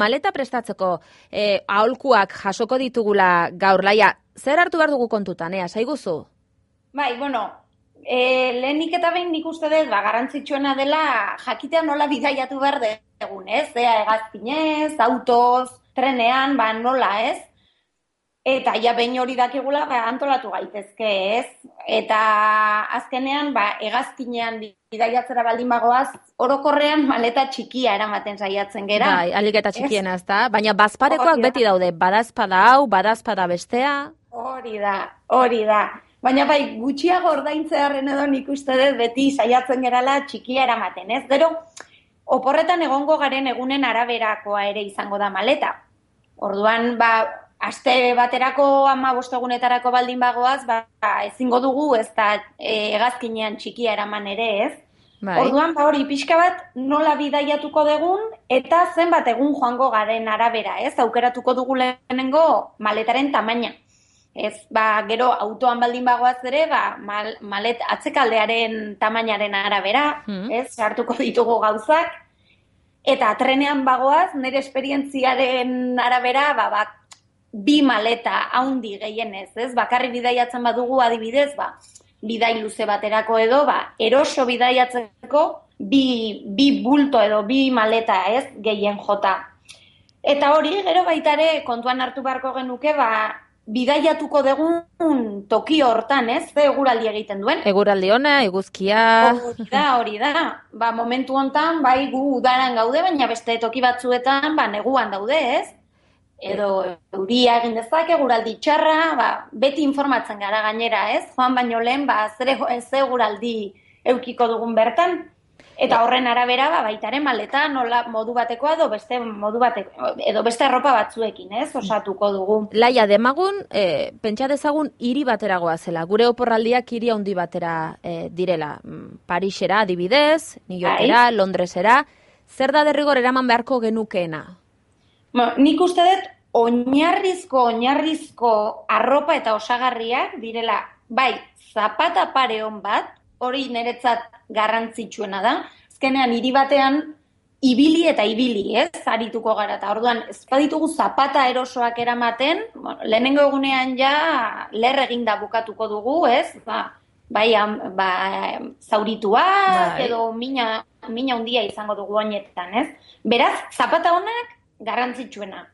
maleta prestatzeko e, aholkuak jasoko ditugula gaur, laia, zer hartu behar dugu kontutan, ea, saiguzu? Bai, bueno, e, lehenik eta behin nik uste dut, ba, garantzitsuena dela jakitea nola bidaiatu behar dugun, ez? Ea, egazkinez, autoz, trenean, ba, nola, ez? Eta ja behin hori dakigula ba, antolatu gaitezke, ez? Eta azkenean ba hegazkinean bidaiatzera baldin bagoaz, orokorrean maleta txikia eramaten saiatzen gera. Bai, alik eta txikiena, ezta? Baina bazparekoak beti daude, badazpada hau, badazpada bestea. Hori da, hori da. Baina bai, gutxiago ordaintzearen edo nik uste dut beti saiatzen gerala txikia eramaten, ez? Gero, oporretan egongo garen egunen araberakoa ere izango da maleta. Orduan, ba, aste baterako ama bostegunetarako baldin bagoaz, ba, ezingo dugu ez da e, egazkinean txikia eraman ere ez. Bai. Orduan, ba hori, pixka bat nola bidaiatuko degun, eta zenbat egun joango garen arabera, ez? Aukeratuko dugu lehenengo maletaren tamaina. Ez, ba, gero autoan baldin bagoaz ere, ba, mal, malet atzekaldearen tamainaren arabera, hmm. ez? Sartuko ditugu gauzak. Eta trenean bagoaz, nire esperientziaren arabera, ba, ba, bi maleta haundi gehienez, ez? Bakarri bidaiatzen badugu adibidez, ba, bidai luze baterako edo, ba, eroso bidaiatzeko bi, bi bulto edo bi maleta, ez? Gehien jota. Eta hori, gero baitare kontuan hartu beharko genuke, ba, bidaiatuko dugun toki hortan, ez? Ze eguraldi egiten duen? Eguraldi ona, eguzkia... Hori da, hori da. Ba, momentu hontan, bai, gu udaran gaude, baina beste toki batzuetan, ba, neguan daude, ez? Edo euria egin dezake, guraldi txarra, ba, beti informatzen gara gainera, ez? Joan baino lehen, ba, zere ze guraldi eukiko dugun bertan, eta horren arabera, ba, baitaren maleta nola modu batekoa edo beste modu bateko, edo beste arropa batzuekin, ez? Osatuko dugu. Laia, demagun, e, pentsa dezagun hiri bateragoa zela, gure oporraldiak hiri handi batera e, direla. Mm, Parisera, adibidez, New Yorkera, bai. Londresera, zer da derrigor eraman beharko genukeena? Ba, nik uste dut, oinarrizko, oinarrizko arropa eta osagarriak direla, bai, zapata pare hon bat, hori niretzat garrantzitsuena da, azkenean hiri batean, ibili eta ibili, ez, arituko gara, eta orduan, ez baditugu zapata erosoak eramaten, bueno, lehenengo egunean ja, ler eginda bukatuko dugu, ez, ba, bai, ba, zauritua, bai. edo mina, mina undia izango dugu oinetan, ez? Beraz, zapata honak garrantzitsuena.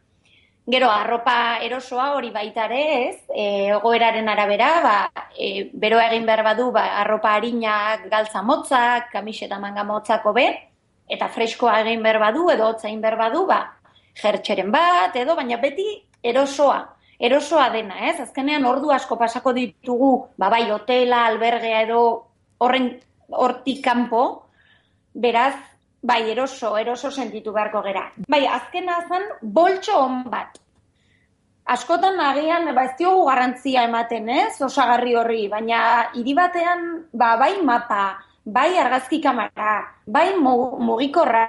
Gero, arropa erosoa hori baita ere, ez, e, egoeraren arabera, ba, e, bero egin behar badu, ba, arropa harinak, galtza motzak, kamiseta manga motzako be, eta freskoa egin behar badu, edo hotza egin behar badu, ba, jertxeren bat, edo, baina beti erosoa, erosoa dena, ez? Azkenean ordu asko pasako ditugu, ba, bai, hotela, albergea edo horren hortik kanpo, beraz, Bai, eroso, eroso sentitu beharko gera. Bai, azken azan, boltxo hon bat. Askotan agian, ba, ez diogu garrantzia ematen, ez, osagarri horri, baina hiri batean, ba, bai mapa, bai argazki kamara, bai mugikorra,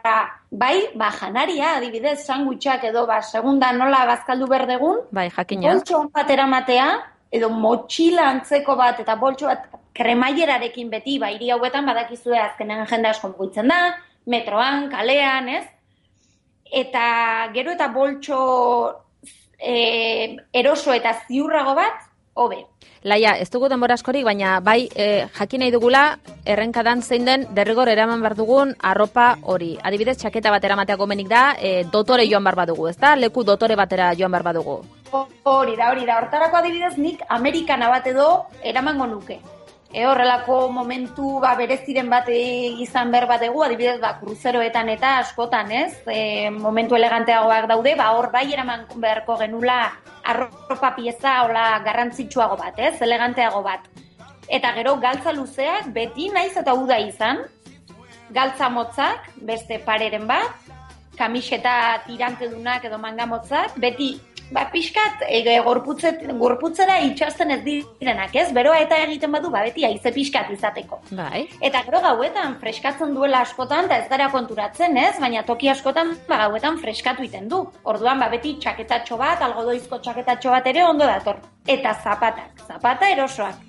bai, ba, janaria, adibidez, sandwichak edo, ba, segunda nola bazkaldu berdegun, bai, jakina. Boltxo hon bat eramatea, edo motxila antzeko bat, eta boltxo bat kremaierarekin beti, ba, hiri hauetan badakizue azkenen jende asko mugitzen da, metroan, kalean, ez? Eta gero eta boltxo e, eroso eta ziurrago bat, hobe. Laia, ez dugu denbora askorik, baina bai e, jakin nahi dugula errenkadan zein den derrigor eraman behar dugun arropa hori. Adibidez, txaketa bat eramatea gomenik da, e, dotore joan behar badugu, ez da? Leku dotore batera joan behar badugu. Hori da, hori da. Hortarako adibidez, nik Amerikana bat edo eramango nuke e, horrelako momentu ba, bereziren bat izan behar bat egu, adibidez, ba, kruzeroetan eta askotan, ez? E, momentu eleganteagoak daude, ba, hor bai eraman beharko genula arropa pieza hola garrantzitsuago bat, ez? Eleganteago bat. Eta gero, galtza luzeak, beti naiz eta uda izan, galtza motzak, beste pareren bat, kamiseta tirante dunak edo manga motzak, beti ba, pixkat, e, gorputzera itxasten ez direnak, ez? Beroa eta egiten badu, ba, beti aize pixkat izateko. Bai. Eta gero gauetan freskatzen duela askotan, eta ez gara konturatzen, ez? Baina toki askotan, ba, gauetan freskatu iten du. Orduan, ba, beti txaketatxo bat, algodoizko txaketatxo bat ere ondo dator. Eta zapatak, zapata erosoak.